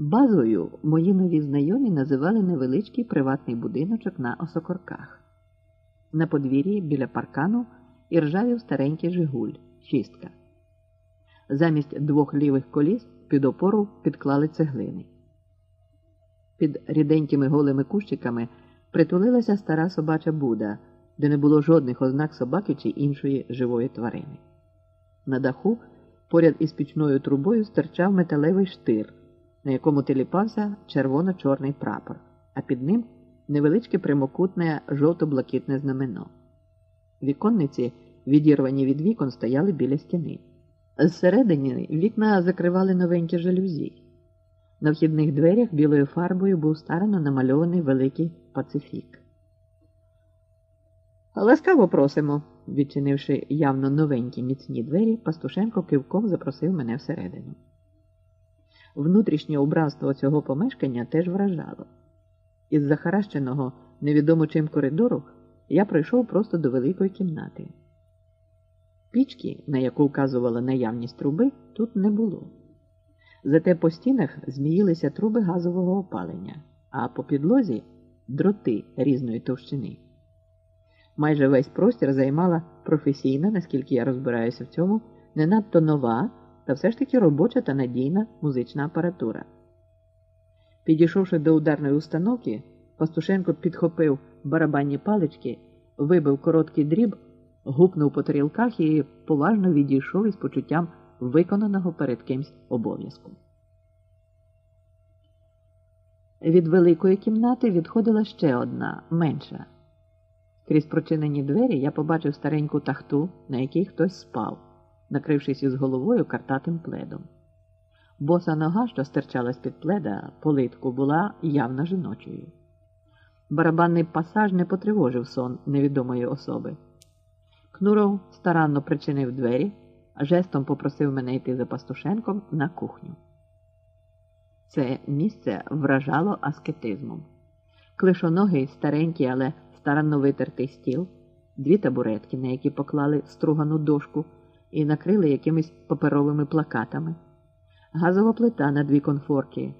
Базою мої нові знайомі називали невеличкий приватний будиночок на осокорках. На подвір'ї біля паркану іржавів старенький Жигуль, шістка. Замість двох лівих коліс під опору підклали цеглини. Під ріденькими голими кущиками притулилася стара собача буда, де не було жодних ознак собаки чи іншої живої тварини. На даху поряд із пічною трубою стирчав металевий штир, на якому теліпався червоно-чорний прапор, а під ним невеличке прямокутне жовто-блакитне знамено. Віконниці, відірвані від вікон, стояли біля стіни. Зсередині вікна закривали новенькі жалюзі. На вхідних дверях білою фарбою був старано намальований великий пацифік. Ласкаво просимо, відчинивши явно новенькі міцні двері, Пастушенко кивком запросив мене всередину. Внутрішнє убранство цього помешкання теж вражало. Із захаращеного невідомо чим коридору я прийшов просто до великої кімнати. Пічки, на яку вказувала наявність труби, тут не було. Зате по стінах зміїлися труби газового опалення, а по підлозі дроти різної товщини. Майже весь простір займала професійна, наскільки я розбираюся в цьому, не надто нова, та все ж таки робоча та надійна музична апаратура. Підійшовши до ударної установки, Пастушенко підхопив барабанні палички, вибив короткий дріб, гупнув по тарілках і поважно відійшов із почуттям виконаного перед кимсь обов'язку. Від великої кімнати відходила ще одна, менша. Крізь прочинені двері я побачив стареньку тахту, на якій хтось спав, накрившись із головою картатим пледом. Боса нога, що стирчала з-під пледа, политку, була явно жіночою. Барабанний пасаж не потривожив сон невідомої особи. Кнуров старанно причинив двері, жестом попросив мене йти за Пастушенком на кухню. Це місце вражало аскетизмом. Клишоногий, старенький, але старанно витертий стіл, дві табуретки, на які поклали стругану дошку і накрили якимись паперовими плакатами, газова плита на дві конфорки,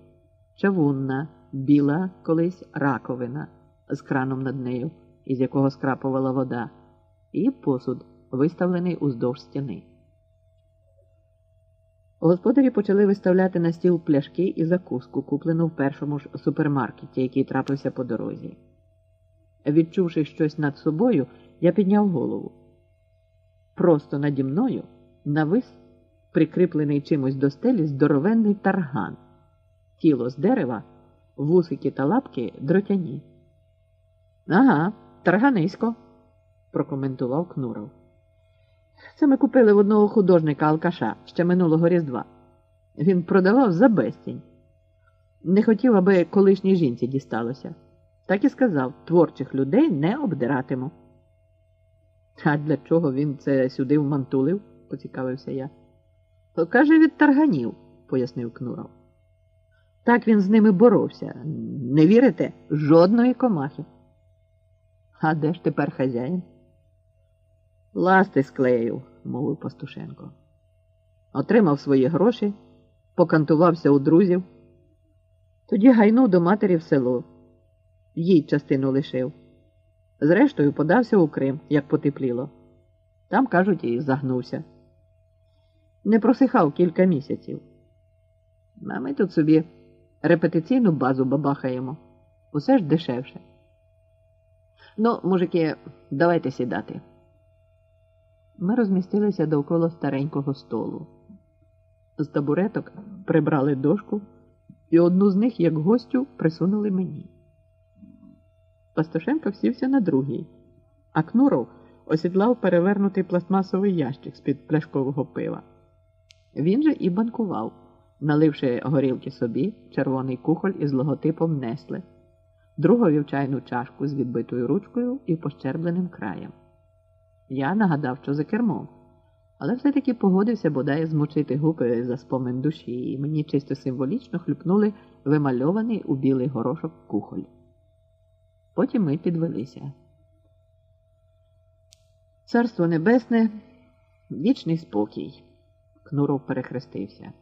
чавунна, біла колись раковина з краном над нею, із якого скрапувала вода, і посуд, виставлений уздовж стіни. Господарі почали виставляти на стіл пляшки і закуску, куплену в першому ж супермаркеті, який трапився по дорозі. Відчувши щось над собою, я підняв голову. Просто наді мною навис, прикріплений чимось до стелі, здоровенний тарган, тіло з дерева, вусики та лапки дротяні. Ага, тарганисько, прокоментував Кнуров. Це ми купили в одного художника Алкаша ще минулого Різдва. Він продавав за безцінь. Не хотів, аби колишній жінці дісталося. Так і сказав творчих людей не обдиратиму. А для чого він це сюди вмантулив? поцікавився я. Каже, від тарганів, пояснив Кнуров. Так він з ними боровся. Не вірите? Жодної комахи. А де ж тепер хазяїн? Ласти склеїв, мовив Пастушенко. Отримав свої гроші, покантувався у друзів, тоді гайнув до матері в село, їй частину лишив. Зрештою, подався у Крим, як потепліло. Там, кажуть, і загнувся. Не просихав кілька місяців. А ми тут собі репетиційну базу бабахаємо. Усе ж дешевше. Ну, мужики, давайте сідати. Ми розмістилися довкола старенького столу. З табуреток прибрали дошку і одну з них, як гостю, присунули мені. Пастушенко сівся на другій, а Кнуров осідлав перевернутий пластмасовий ящик з-під пляшкового пива. Він же і банкував, наливши горілки собі червоний кухоль із логотипом Несле, другові в чайну чашку з відбитою ручкою і пощербленим краєм. Я нагадав, що за кермом, але все-таки погодився бодай змочити губи за спомин душі, і мені чисто символічно хлюпнули вимальований у білий горошок кухоль. Потім ми підвелися. Царство Небесне, вічний спокій, Кнуров перехрестився.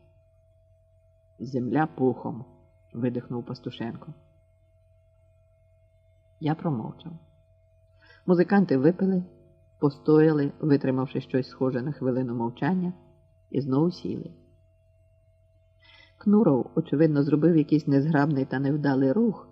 Земля пухом, видихнув Пастушенко. Я промовчав. Музиканти випили, постояли, витримавши щось схоже на хвилину мовчання, і знову сіли. Кнуров, очевидно, зробив якийсь незграбний та невдалий рух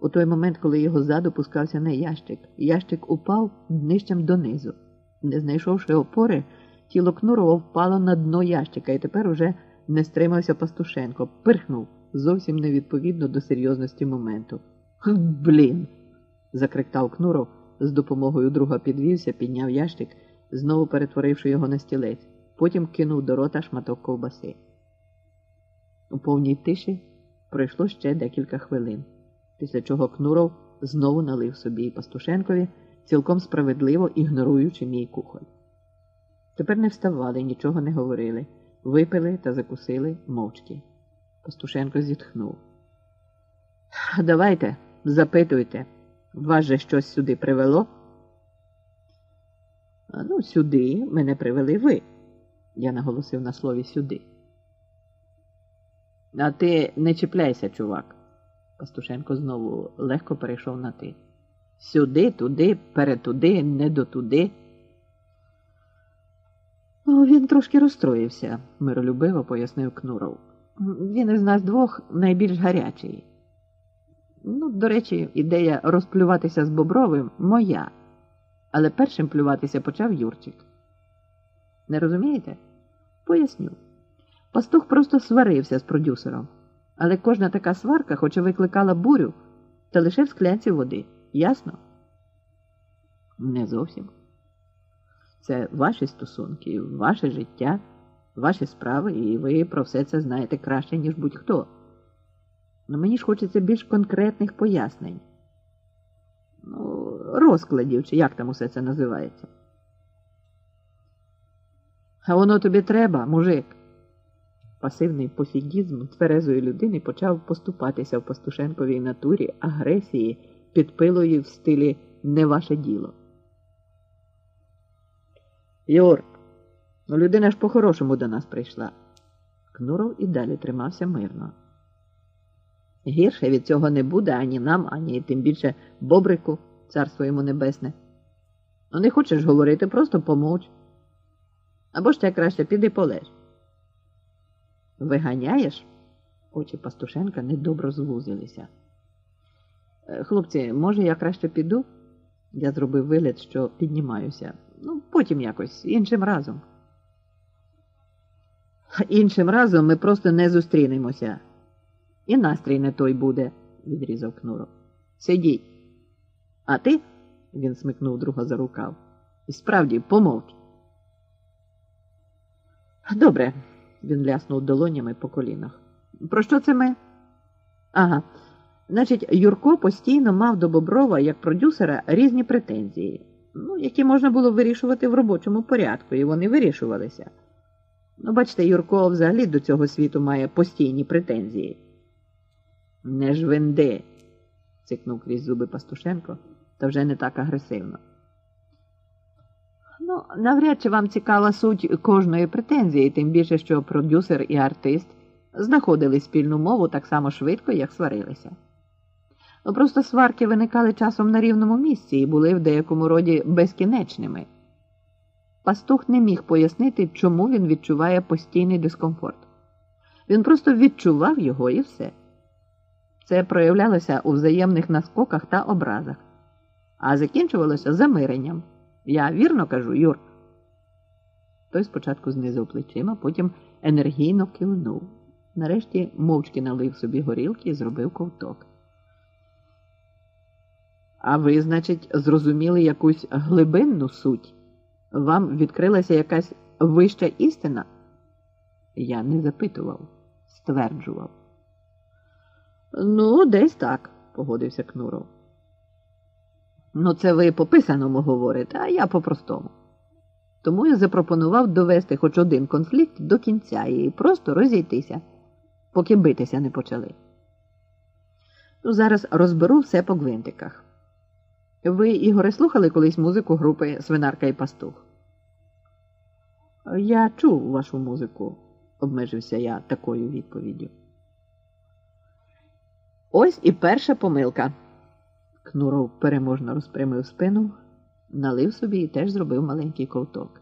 у той момент, коли його ззаду пускався на ящик. Ящик упав днищем донизу. Не знайшовши опори, тіло Кнурова впало на дно ящика і тепер уже не стримався Пастушенко, пирхнув зовсім невідповідно до серйозності моменту. Блін. закриктав Кнуров, з допомогою друга підвівся, підняв ящик, знову перетворивши його на стілець, потім кинув до рота шматок ковбаси. У повній тиші пройшло ще декілька хвилин, після чого Кнуров знову налив собі і Пастушенкові, цілком справедливо ігноруючи мій кухоль. Тепер не вставали, нічого не говорили, випили та закусили мовчки. Пастушенко зітхнув. Давайте, запитуйте, вас же щось сюди привело? Ну, сюди мене привели ви, я наголосив на слові сюди. А ти не чіпляйся, чувак. Пастушенко знову легко перейшов на ти. Сюди, туди, перетуди, не дотуди. Ну, він трошки розстроївся, миролюбиво пояснив Кнуров. Він із нас двох найбільш гарячий. Ну, до речі, ідея розплюватися з Бобровим моя, але першим плюватися почав Юрчик. Не розумієте? Поясню. Пастух просто сварився з продюсером, але кожна така сварка, хоч і викликала бурю, та лише в склянці води. Ясно? Не зовсім. Це ваші стосунки, ваше життя, ваші справи, і ви про все це знаєте краще, ніж будь-хто. Но мені ж хочеться більш конкретних пояснень. Ну, розкладів, чи як там усе це називається. А воно тобі треба, мужик. Пасивний пофігізм тверезої людини почав поступатися в Пастушенковій натурі агресії під пилою в стилі не ваше діло. Юр, ну людина ж по-хорошому до нас прийшла. Кнуров і далі тримався мирно. Гірше від цього не буде ані нам, ані тим більше Бобрику, царство йому небесне. Ну, не хочеш говорити, просто помовч. Або ще краще піди полеж. Виганяєш? Очі Пастушенка недобро звузилися. «Е, хлопці, може, я краще піду? Я зробив вигляд, що піднімаюся. Ну, потім якось, іншим разом. Іншим разом ми просто не зустрінемося. І настрій не той буде, відрізав Кнуров. Сидіть. А ти, він смикнув друга за рукав, справді помовч. Добре, він ляснув долонями по колінах. Про що це ми? Ага. Значить, Юрко постійно мав до Боброва як продюсера різні претензії, ну, які можна було вирішувати в робочому порядку, і вони вирішувалися. Ну, бачите, Юрко взагалі до цього світу має постійні претензії. Не жвенди, цикнув крізь зуби Пастушенко, та вже не так агресивно. Ну, навряд чи вам цікава суть кожної претензії, тим більше, що продюсер і артист знаходили спільну мову так само швидко, як сварилися. Ну, Просто сварки виникали часом на рівному місці і були в деякому роді безкінечними. Пастух не міг пояснити, чому він відчуває постійний дискомфорт. Він просто відчував його і все. Це проявлялося у взаємних наскоках та образах, а закінчувалося замиренням. Я вірно кажу, Юр. Той спочатку знизив плечима, потім енергійно кивнув. Нарешті мовчки налив собі горілки і зробив ковток. А ви, значить, зрозуміли якусь глибинну суть? Вам відкрилася якась вища істина? Я не запитував, стверджував. Ну, десь так, погодився Кнуров. Ну, це ви по писаному говорите, а я по-простому. Тому я запропонував довести хоч один конфлікт до кінця і просто розійтися, поки битися не почали. Ну, зараз розберу все по гвинтиках. Ви, Ігоре, слухали колись музику групи Свинарка і Пастух? Я чув вашу музику, обмежився я такою відповіддю. Ось і перша помилка. Кнуров переможно розпрямив спину, налив собі і теж зробив маленький ковток.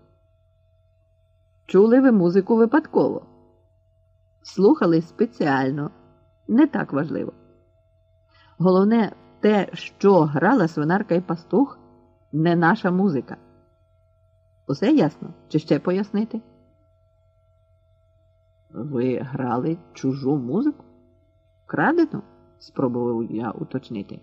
Чули ви музику випадково? Слухали спеціально, не так важливо. Головне, те, що грала свинарка і пастух, не наша музика. Усе ясно? Чи ще пояснити? Ви грали чужу музику? Крадену? спробував я уточнити.